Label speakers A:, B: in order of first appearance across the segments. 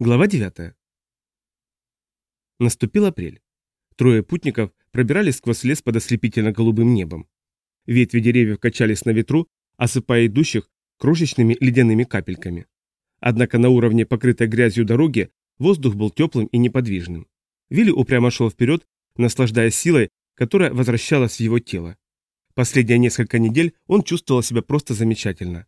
A: Глава 9. Наступил апрель. Трое путников пробирались сквозь лес под ослепительно-голубым небом. Ветви деревьев качались на ветру, осыпая идущих крошечными ледяными капельками. Однако на уровне покрытой грязью дороги воздух был теплым и неподвижным. Вилли упрямо шел вперед, наслаждаясь силой, которая возвращалась в его тело. Последние несколько недель он чувствовал себя просто замечательно.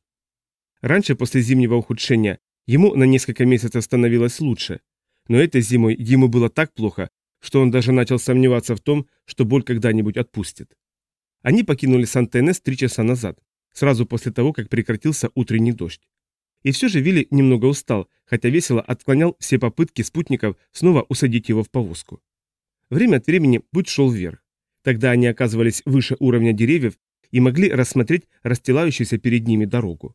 A: Раньше, после зимнего ухудшения, ему на несколько месяцев становилось лучше. Но этой зимой ему было так плохо, что он даже начал сомневаться в том, что боль когда-нибудь отпустит. Они покинули Сан-Тенес три часа назад, сразу после того, как прекратился утренний дождь. И все же Вилли немного устал, хотя весело отклонял все попытки спутников снова усадить его в повозку. Время от времени путь шел вверх. Тогда они оказывались выше уровня деревьев и могли рассмотреть расстилающуюся перед ними дорогу.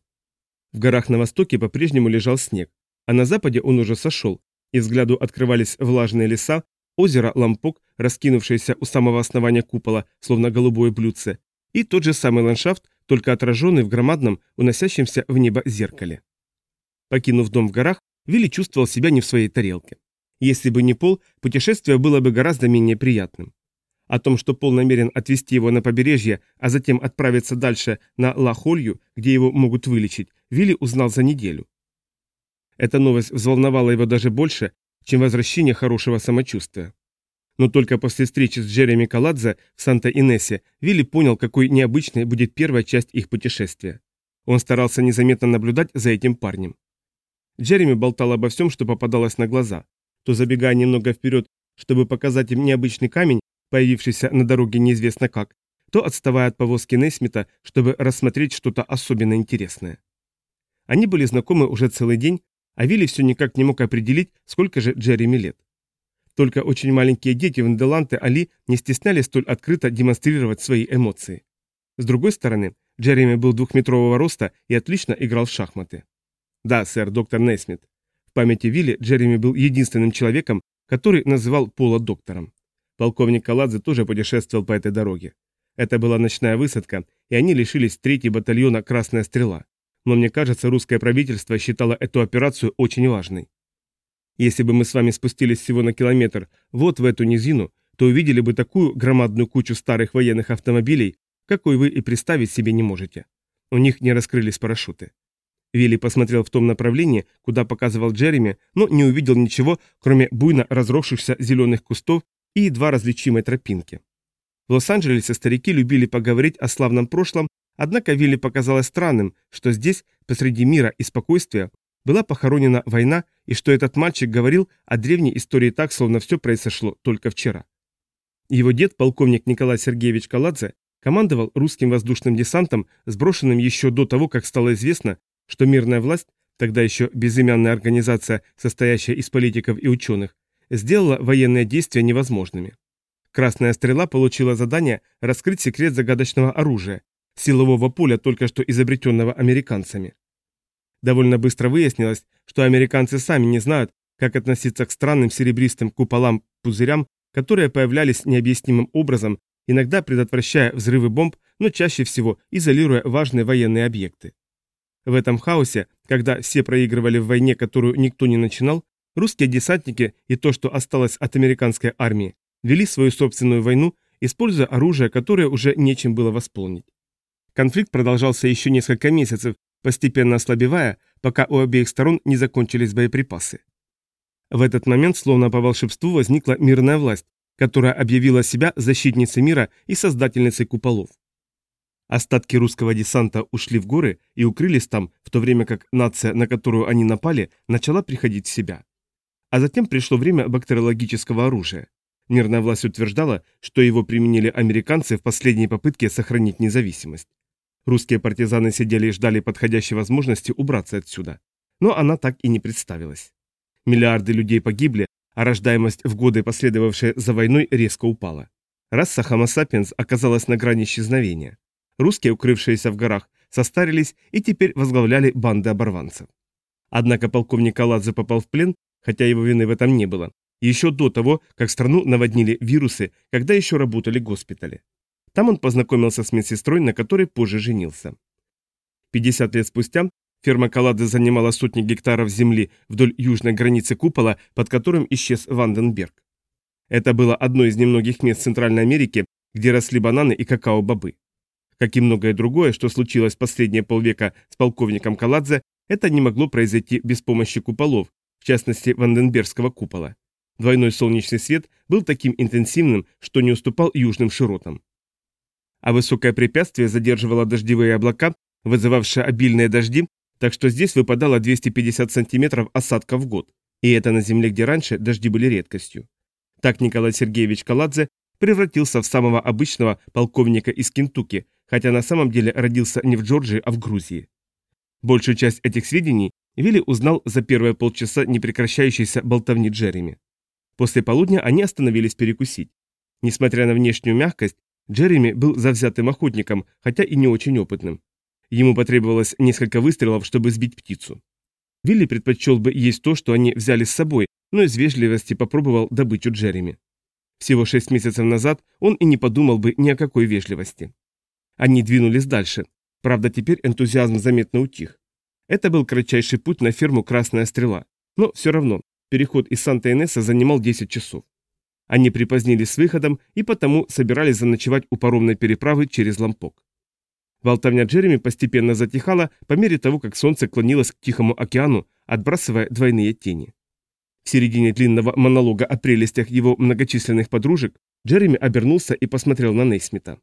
A: В горах на востоке по-прежнему лежал снег, а на западе он уже сошел, и взгляду открывались влажные леса, озеро Лампок, раскинувшееся у самого основания купола, словно голубое блюдце, и тот же самый ландшафт, только отраженный в громадном, уносящемся в небо зеркале. Покинув дом в горах, Вилли чувствовал себя не в своей тарелке. Если бы не Пол, путешествие было бы гораздо менее приятным. О том, что Пол намерен отвезти его на побережье, а затем отправиться дальше на Ла-Холью, где его могут вылечить, Вилли узнал за неделю. Эта новость взволновала его даже больше, чем возвращение хорошего самочувствия. Но только после встречи с Джереми Каладзе в Санта-Инессе Вилли понял, какой необычной будет первая часть их путешествия. Он старался незаметно наблюдать за этим парнем. Джереми болтал обо всем, что попадалось на глаза, то забегая немного вперед, чтобы показать им необычный камень, появившийся на дороге неизвестно как, то отставая от повозки Нейсмита, чтобы рассмотреть что-то особенно интересное. Они были знакомы уже целый день, а Вилли все никак не мог определить, сколько же Джереми лет. Только очень маленькие дети в Нделанте Али не стеснялись столь открыто демонстрировать свои эмоции. С другой стороны, Джереми был двухметрового роста и отлично играл в шахматы. Да, сэр, доктор Нейсмит. В памяти Вилли Джереми был единственным человеком, который называл Пола доктором. Полковник Каладзе тоже путешествовал по этой дороге. Это была ночная высадка, и они лишились третьего батальона «Красная стрела». Но мне кажется, русское правительство считало эту операцию очень важной. Если бы мы с вами спустились всего на километр вот в эту низину, то увидели бы такую громадную кучу старых военных автомобилей, какой вы и представить себе не можете. У них не раскрылись парашюты. Вилли посмотрел в том направлении, куда показывал Джереми, но не увидел ничего, кроме буйно разросшихся зеленых кустов и едва различимой тропинки. В Лос-Анджелесе старики любили поговорить о славном прошлом, однако Вилли показалось странным, что здесь, посреди мира и спокойствия, была похоронена война и что этот мальчик говорил о древней истории так, словно все произошло только вчера. Его дед, полковник Николай Сергеевич Каладзе, командовал русским воздушным десантом, сброшенным еще до того, как стало известно, что мирная власть, тогда еще безымянная организация, состоящая из политиков и ученых, сделала военные действия невозможными. Красная стрела получила задание раскрыть секрет загадочного оружия, силового поля, только что изобретенного американцами. Довольно быстро выяснилось, что американцы сами не знают, как относиться к странным серебристым куполам-пузырям, которые появлялись необъяснимым образом, иногда предотвращая взрывы бомб, но чаще всего изолируя важные военные объекты. В этом хаосе, когда все проигрывали в войне, которую никто не начинал, Русские десантники и то, что осталось от американской армии, вели свою собственную войну, используя оружие, которое уже нечем было восполнить. Конфликт продолжался еще несколько месяцев, постепенно ослабевая, пока у обеих сторон не закончились боеприпасы. В этот момент, словно по волшебству, возникла мирная власть, которая объявила себя защитницей мира и создательницей куполов. Остатки русского десанта ушли в горы и укрылись там, в то время как нация, на которую они напали, начала приходить в себя. А затем пришло время бактериологического оружия. Мирная власть утверждала, что его применили американцы в последней попытке сохранить независимость. Русские партизаны сидели и ждали подходящей возможности убраться отсюда. Но она так и не представилась. Миллиарды людей погибли, а рождаемость в годы, последовавшие за войной, резко упала. Раса Homo sapiens оказалась на грани исчезновения. Русские, укрывшиеся в горах, состарились и теперь возглавляли банды оборванцев. Однако полковник Каладзе попал в плен хотя его вины в этом не было, еще до того, как страну наводнили вирусы, когда еще работали госпитали. Там он познакомился с медсестрой, на которой позже женился. 50 лет спустя Ферма Каладзе занимала сотни гектаров земли вдоль южной границы купола, под которым исчез Ванденберг. Это было одно из немногих мест Центральной Америки, где росли бананы и какао-бобы. Как и многое другое, что случилось последние полвека с полковником Каладзе, это не могло произойти без помощи куполов, в частности Ванденбергского купола. Двойной солнечный свет был таким интенсивным, что не уступал южным широтам. А высокое препятствие задерживало дождевые облака, вызывавшие обильные дожди, так что здесь выпадало 250 сантиметров осадка в год, и это на земле, где раньше дожди были редкостью. Так Николай Сергеевич Каладзе превратился в самого обычного полковника из Кентукки, хотя на самом деле родился не в Джорджии, а в Грузии. Большую часть этих сведений Вилли узнал за первые полчаса непрекращающейся болтовни Джереми. После полудня они остановились перекусить. Несмотря на внешнюю мягкость, Джереми был завзятым охотником, хотя и не очень опытным. Ему потребовалось несколько выстрелов, чтобы сбить птицу. Вилли предпочел бы есть то, что они взяли с собой, но из вежливости попробовал добычу Джереми. Всего шесть месяцев назад он и не подумал бы ни о какой вежливости. Они двинулись дальше. Правда, теперь энтузиазм заметно утих. Это был кратчайший путь на ферму «Красная стрела». Но все равно, переход из Санта-Энеса занимал 10 часов. Они припозднились с выходом и потому собирались заночевать у паромной переправы через Лампок. Болтовня Джереми постепенно затихала по мере того, как солнце клонилось к Тихому океану, отбрасывая двойные тени. В середине длинного монолога о прелестях его многочисленных подружек Джереми обернулся и посмотрел на Нейсмита.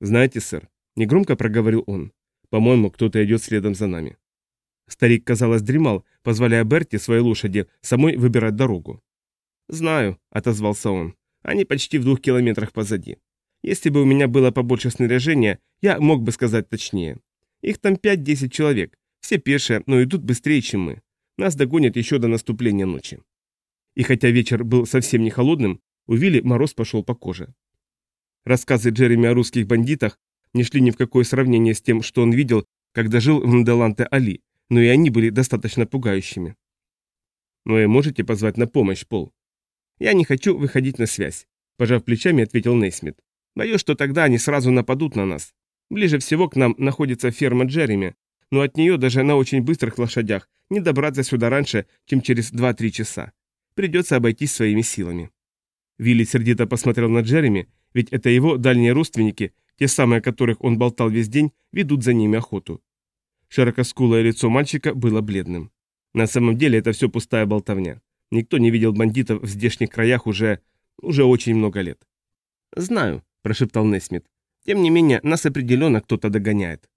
A: «Знаете, сэр», — негромко проговорил он, — «по-моему, кто-то идет следом за нами». Старик, казалось, дремал, позволяя Берти, своей лошади, самой выбирать дорогу. «Знаю», — отозвался он, — «они почти в двух километрах позади. Если бы у меня было побольше снаряжения, я мог бы сказать точнее. Их там 5-10 человек, все пешие, но идут быстрее, чем мы. Нас догонят еще до наступления ночи». И хотя вечер был совсем не холодным, у Вилли мороз пошел по коже. Рассказы Джереми о русских бандитах не шли ни в какое сравнение с тем, что он видел, когда жил в Нделанте-Али, но и они были достаточно пугающими. «Но и можете позвать на помощь, Пол?» «Я не хочу выходить на связь», – пожав плечами, ответил Нейсмит. «Боюсь, что тогда они сразу нападут на нас. Ближе всего к нам находится ферма Джереми, но от нее даже на очень быстрых лошадях не добраться сюда раньше, чем через 2-3 часа. Придется обойтись своими силами». Вилли сердито посмотрел на Джереми, ведь это его дальние родственники, те самые, о которых он болтал весь день, ведут за ними охоту. Широкоскулое лицо мальчика было бледным. На самом деле это все пустая болтовня. Никто не видел бандитов в здешних краях уже... уже очень много лет. «Знаю», – прошептал Несмит. «Тем не менее, нас определенно кто-то догоняет».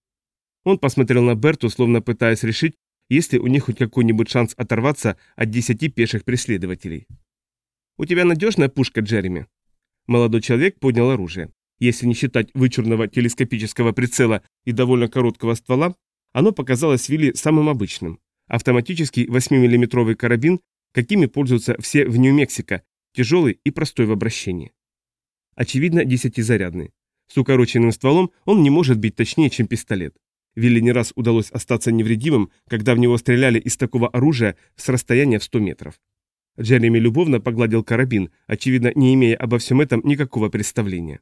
A: Он посмотрел на Берту, словно пытаясь решить, есть ли у них хоть какой-нибудь шанс оторваться от десяти пеших преследователей. «У тебя надежная пушка, Джереми?» Молодой человек поднял оружие. Если не считать вычурного телескопического прицела и довольно короткого ствола, оно показалось Вилли самым обычным. Автоматический 8-миллиметровый карабин, какими пользуются все в Нью-Мексико, тяжелый и простой в обращении. Очевидно, десятизарядный. С укороченным стволом он не может быть точнее, чем пистолет. Вилли не раз удалось остаться невредимым, когда в него стреляли из такого оружия с расстояния в 100 метров. Джереми любовно погладил карабин, очевидно, не имея обо всем этом никакого представления.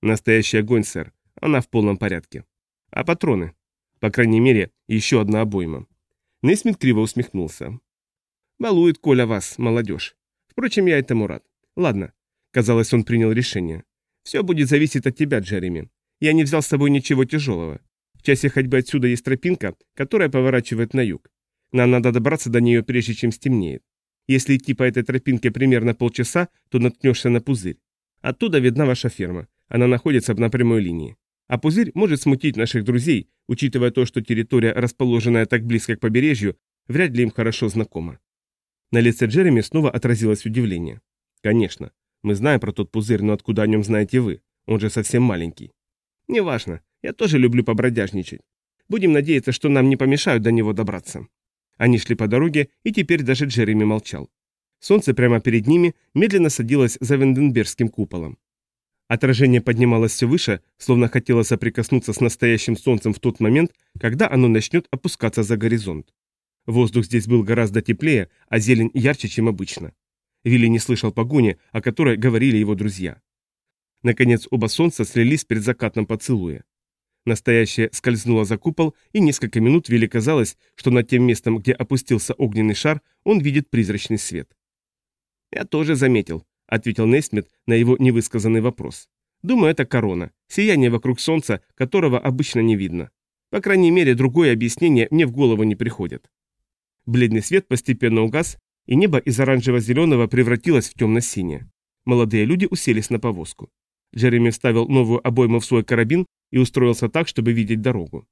A: Настоящий огонь, сэр. Она в полном порядке. А патроны? По крайней мере, еще одна обойма. Нейсмит криво усмехнулся. «Балует Коля вас, молодежь. Впрочем, я этому рад. Ладно». Казалось, он принял решение. «Все будет зависеть от тебя, Джереми. Я не взял с собой ничего тяжелого. В часе ходьбы отсюда есть тропинка, которая поворачивает на юг. Нам надо добраться до нее, прежде чем стемнеет. Если идти по этой тропинке примерно полчаса, то наткнешься на пузырь. Оттуда видна ваша ферма. Она находится на прямой линии. А пузырь может смутить наших друзей, учитывая то, что территория, расположенная так близко к побережью, вряд ли им хорошо знакома. На лице Джереми снова отразилось удивление. «Конечно. Мы знаем про тот пузырь, но откуда о нем знаете вы? Он же совсем маленький». «Неважно. Я тоже люблю побродяжничать. Будем надеяться, что нам не помешают до него добраться». Они шли по дороге, и теперь даже Джереми молчал. Солнце прямо перед ними медленно садилось за Венденбергским куполом. Отражение поднималось все выше, словно хотело соприкоснуться с настоящим солнцем в тот момент, когда оно начнет опускаться за горизонт. Воздух здесь был гораздо теплее, а зелень ярче, чем обычно. Вилли не слышал погони, о которой говорили его друзья. Наконец оба солнца слились перед закатном поцелуя. Настоящее скользнуло за купол, и несколько минут Вилли казалось, что над тем местом, где опустился огненный шар, он видит призрачный свет. «Я тоже заметил», — ответил Нейсмит на его невысказанный вопрос. «Думаю, это корона, сияние вокруг солнца, которого обычно не видно. По крайней мере, другое объяснение мне в голову не приходит». Бледный свет постепенно угас, и небо из оранжево-зеленого превратилось в темно-синее. Молодые люди уселись на повозку. Джереми вставил новую обойму в свой карабин и устроился так, чтобы видеть дорогу.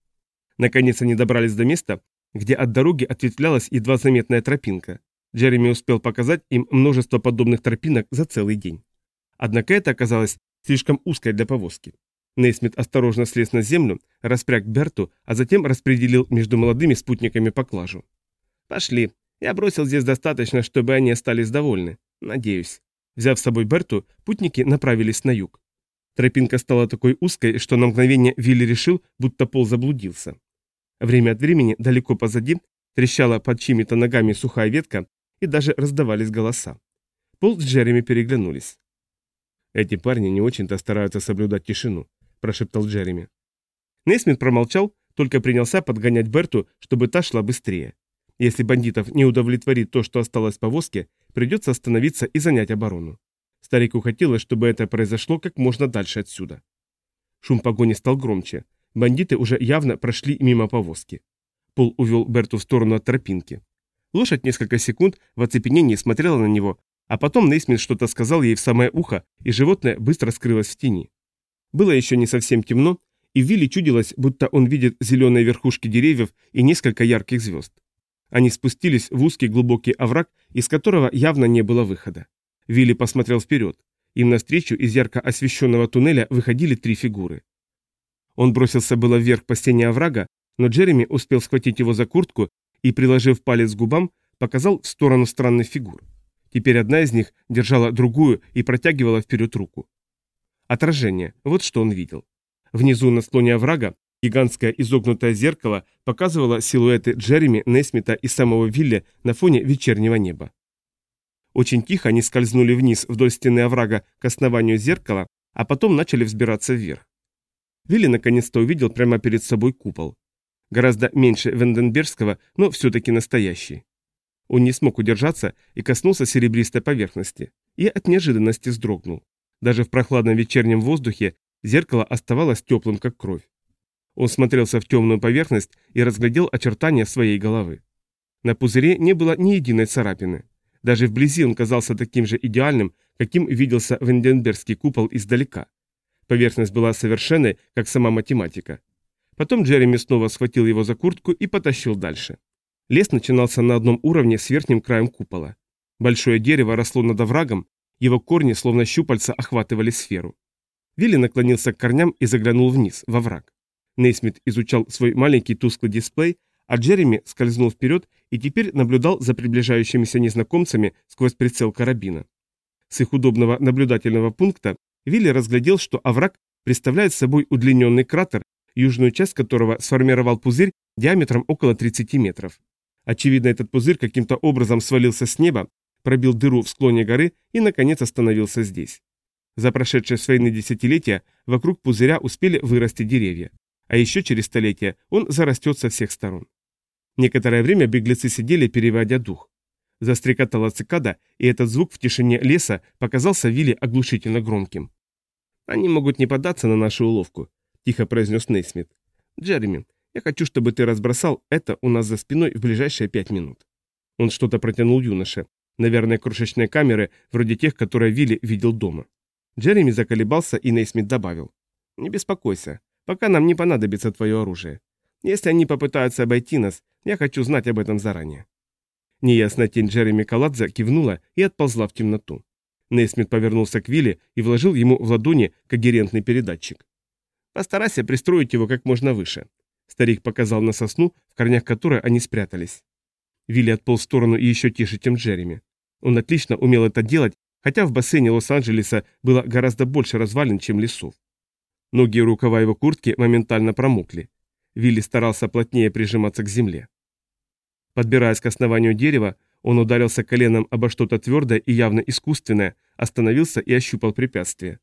A: Наконец они добрались до места, где от дороги ответвлялась едва заметная тропинка. Джереми успел показать им множество подобных тропинок за целый день. Однако это оказалось слишком узкой для повозки. Нейсмит осторожно слез на землю, распряг Берту, а затем распределил между молодыми спутниками поклажу. «Пошли. Я бросил здесь достаточно, чтобы они остались довольны. Надеюсь». Взяв с собой Берту, путники направились на юг. Тропинка стала такой узкой, что на мгновение Вилли решил, будто пол заблудился. Время от времени, далеко позади, трещала под чьими-то ногами сухая ветка, и даже раздавались голоса. Пол с Джереми переглянулись. «Эти парни не очень-то стараются соблюдать тишину», – прошептал Джереми. Нейсмит промолчал, только принялся подгонять Берту, чтобы та шла быстрее. Если бандитов не удовлетворит то, что осталось в повозке, придется остановиться и занять оборону. Старику хотелось, чтобы это произошло как можно дальше отсюда. Шум погони стал громче. Бандиты уже явно прошли мимо повозки. Пол увел Берту в сторону от тропинки. Лошадь несколько секунд в оцепенении смотрела на него, а потом Нейсмит что-то сказал ей в самое ухо, и животное быстро скрылось в тени. Было еще не совсем темно, и Вилли чудилось, будто он видит зеленые верхушки деревьев и несколько ярких звезд. Они спустились в узкий глубокий овраг, из которого явно не было выхода. Вилли посмотрел вперед. Им навстречу из ярко освещенного туннеля выходили три фигуры. Он бросился было вверх по стене оврага, но Джереми успел схватить его за куртку и, приложив палец к губам, показал в сторону странных фигур. Теперь одна из них держала другую и протягивала вперед руку. Отражение. Вот что он видел. Внизу на склоне оврага гигантское изогнутое зеркало показывало силуэты Джереми, Несмита и самого Вилля на фоне вечернего неба. Очень тихо они скользнули вниз вдоль стены оврага к основанию зеркала, а потом начали взбираться вверх. Вилли наконец-то увидел прямо перед собой купол. Гораздо меньше Венденбергского, но все-таки настоящий. Он не смог удержаться и коснулся серебристой поверхности, и от неожиданности вздрогнул. Даже в прохладном вечернем воздухе зеркало оставалось теплым, как кровь. Он смотрелся в темную поверхность и разглядел очертания своей головы. На пузыре не было ни единой царапины. Даже вблизи он казался таким же идеальным, каким виделся Венденбергский купол издалека. Поверхность была совершенной, как сама математика. Потом Джереми снова схватил его за куртку и потащил дальше. Лес начинался на одном уровне с верхним краем купола. Большое дерево росло над оврагом, его корни, словно щупальца, охватывали сферу. Вилли наклонился к корням и заглянул вниз, во враг. Нейсмит изучал свой маленький тусклый дисплей, а Джереми скользнул вперед и теперь наблюдал за приближающимися незнакомцами сквозь прицел карабина. С их удобного наблюдательного пункта Вилли разглядел, что овраг представляет собой удлиненный кратер, южную часть которого сформировал пузырь диаметром около 30 метров. Очевидно, этот пузырь каким-то образом свалился с неба, пробил дыру в склоне горы и, наконец, остановился здесь. За прошедшие с войны десятилетия вокруг пузыря успели вырасти деревья, а еще через столетия он зарастет со всех сторон. Некоторое время беглецы сидели, переводя дух. Застрекотала цикада, и этот звук в тишине леса показался Вилли оглушительно громким. «Они могут не поддаться на нашу уловку», – тихо произнес Нейсмит. «Джереми, я хочу, чтобы ты разбросал это у нас за спиной в ближайшие пять минут». Он что-то протянул юноше. Наверное, крошечные камеры, вроде тех, которые Вилли видел дома. Джереми заколебался, и Нейсмит добавил. «Не беспокойся, пока нам не понадобится твое оружие. Если они попытаются обойти нас, я хочу знать об этом заранее». Неясная тень Джереми Каладзе кивнула и отползла в темноту. Нейсмит повернулся к Вилли и вложил ему в ладони когерентный передатчик. «Постарайся пристроить его как можно выше». Старик показал на сосну, в корнях которой они спрятались. Вилли отполз в сторону еще тише, чем Джереми. Он отлично умел это делать, хотя в бассейне Лос-Анджелеса было гораздо больше развалин, чем лесов. Ноги и рукава его куртки моментально промокли. Вилли старался плотнее прижиматься к земле. Подбираясь к основанию дерева, он ударился коленом обо что-то твердое и явно искусственное, остановился и ощупал препятствие.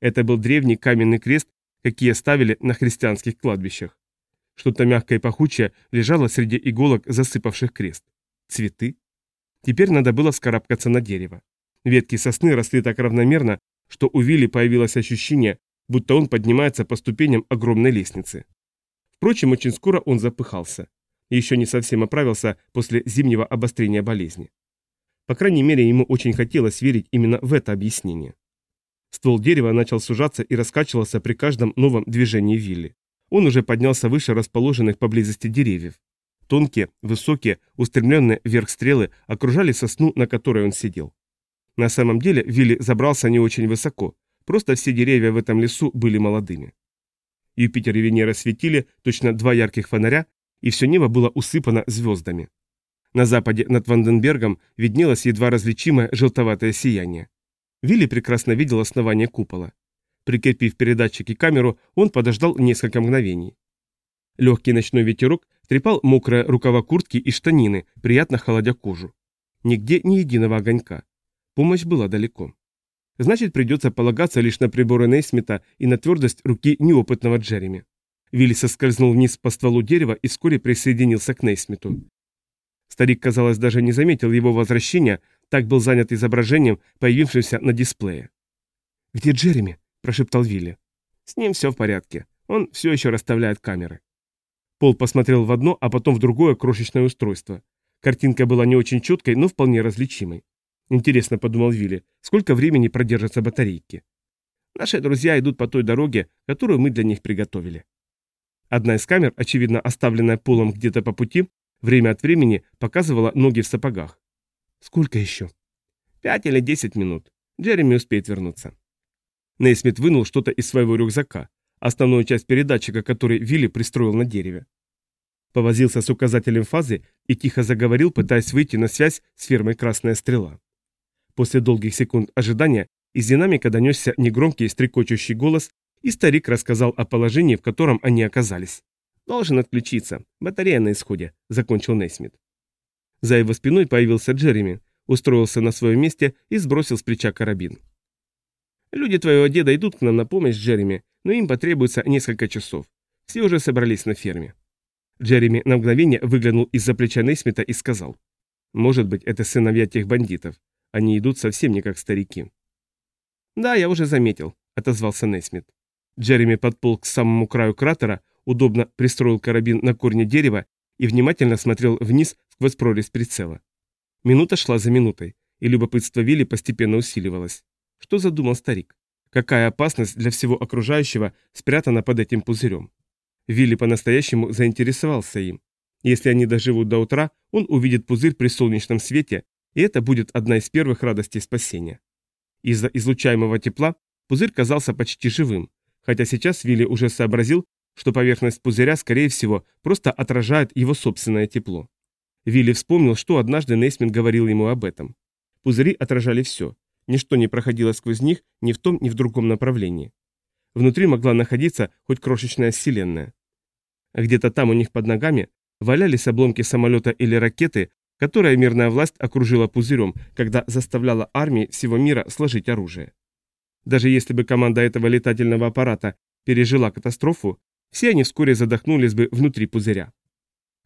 A: Это был древний каменный крест, какие ставили на христианских кладбищах. Что-то мягкое и пахучее лежало среди иголок, засыпавших крест. Цветы? Теперь надо было вскарабкаться на дерево. Ветки сосны росли так равномерно, что у Вилли появилось ощущение, будто он поднимается по ступеням огромной лестницы. Впрочем, очень скоро он запыхался. Еще не совсем оправился после зимнего обострения болезни. По крайней мере, ему очень хотелось верить именно в это объяснение. Ствол дерева начал сужаться и раскачивался при каждом новом движении Вилли. Он уже поднялся выше расположенных поблизости деревьев. Тонкие, высокие, устремленные вверх стрелы окружали сосну, на которой он сидел. На самом деле Вилли забрался не очень высоко, просто все деревья в этом лесу были молодыми. Юпитер и Венера светили, точно два ярких фонаря, и все небо было усыпано звездами. На западе над Ванденбергом виднелось едва различимое желтоватое сияние. Вилли прекрасно видел основание купола. Прикрепив передатчик и камеру, он подождал несколько мгновений. Легкий ночной ветерок трепал мокрые рукава куртки и штанины, приятно холодя кожу. Нигде ни единого огонька. Помощь была далеко. Значит, придется полагаться лишь на приборы Нейсмита и на твердость руки неопытного Джереми. Вилли соскользнул вниз по стволу дерева и вскоре присоединился к Нейсмиту. Старик, казалось, даже не заметил его возвращения, так был занят изображением, появившимся на дисплее. «Где Джереми?» – прошептал Вилли. «С ним все в порядке. Он все еще расставляет камеры». Пол посмотрел в одно, а потом в другое крошечное устройство. Картинка была не очень четкой, но вполне различимой. Интересно, подумал Вилли, сколько времени продержатся батарейки. Наши друзья идут по той дороге, которую мы для них приготовили. Одна из камер, очевидно оставленная полом где-то по пути, Время от времени показывала ноги в сапогах. «Сколько еще?» «Пять или десять минут. Джереми успеет вернуться». Нейсмит вынул что-то из своего рюкзака, основную часть передатчика, который Вилли пристроил на дереве. Повозился с указателем фазы и тихо заговорил, пытаясь выйти на связь с фермой «Красная стрела». После долгих секунд ожидания из динамика донесся негромкий стрекочущий голос, и старик рассказал о положении, в котором они оказались. «Должен отключиться. Батарея на исходе», — закончил Нейсмит. За его спиной появился Джереми, устроился на своем месте и сбросил с плеча карабин. «Люди твоего деда идут к нам на помощь, Джереми, но им потребуется несколько часов. Все уже собрались на ферме». Джереми на мгновение выглянул из-за плеча Нейсмита и сказал. «Может быть, это сыновья тех бандитов. Они идут совсем не как старики». «Да, я уже заметил», — отозвался Нейсмит. Джереми подполз к самому краю кратера, удобно пристроил карабин на корне дерева и внимательно смотрел вниз сквозь прорезь прицела. Минута шла за минутой, и любопытство Вилли постепенно усиливалось. Что задумал старик? Какая опасность для всего окружающего спрятана под этим пузырем? Вилли по-настоящему заинтересовался им. Если они доживут до утра, он увидит пузырь при солнечном свете, и это будет одна из первых радостей спасения. Из-за излучаемого тепла пузырь казался почти живым, хотя сейчас Вилли уже сообразил, что поверхность пузыря, скорее всего, просто отражает его собственное тепло. Вилли вспомнил, что однажды Нейсмин говорил ему об этом. Пузыри отражали все. Ничто не проходило сквозь них ни в том, ни в другом направлении. Внутри могла находиться хоть крошечная вселенная. Где-то там у них под ногами валялись обломки самолета или ракеты, которая мирная власть окружила пузырем, когда заставляла армии всего мира сложить оружие. Даже если бы команда этого летательного аппарата пережила катастрофу, все они вскоре задохнулись бы внутри пузыря.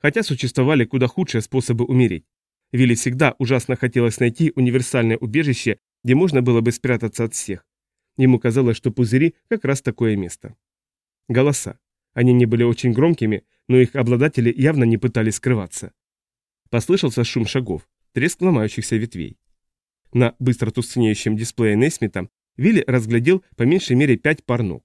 A: Хотя существовали куда худшие способы умереть. Вилли всегда ужасно хотелось найти универсальное убежище, где можно было бы спрятаться от всех. Ему казалось, что пузыри как раз такое место. Голоса. Они не были очень громкими, но их обладатели явно не пытались скрываться. Послышался шум шагов, треск ломающихся ветвей. На быстро тускнеющем дисплее Нейсмита Вилли разглядел по меньшей мере пять пар ног.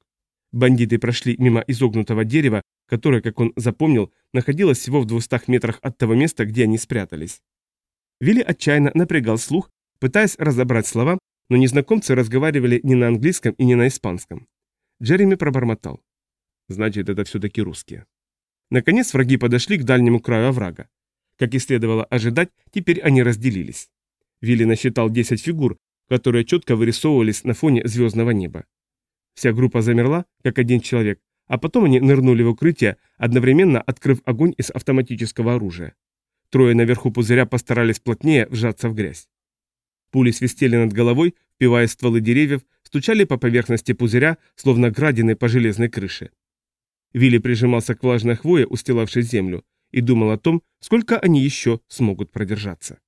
A: Бандиты прошли мимо изогнутого дерева, которое, как он запомнил, находилось всего в двухстах метрах от того места, где они спрятались. Вилли отчаянно напрягал слух, пытаясь разобрать слова, но незнакомцы разговаривали не на английском и не на испанском. Джереми пробормотал. Значит, это все-таки русские. Наконец враги подошли к дальнему краю оврага. Как и следовало ожидать, теперь они разделились. Вилли насчитал 10 фигур, которые четко вырисовывались на фоне звездного неба. Вся группа замерла, как один человек, а потом они нырнули в укрытие, одновременно открыв огонь из автоматического оружия. Трое наверху пузыря постарались плотнее вжаться в грязь. Пули свистели над головой, впивая стволы деревьев, стучали по поверхности пузыря, словно градины по железной крыше. Вилли прижимался к влажной хвое, устилавшей землю, и думал о том, сколько они еще смогут продержаться.